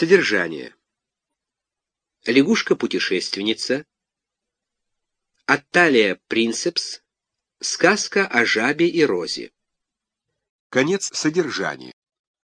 Содержание. Лягушка-путешественница. Атталия Принцепс. Сказка о жабе и розе. Конец содержания.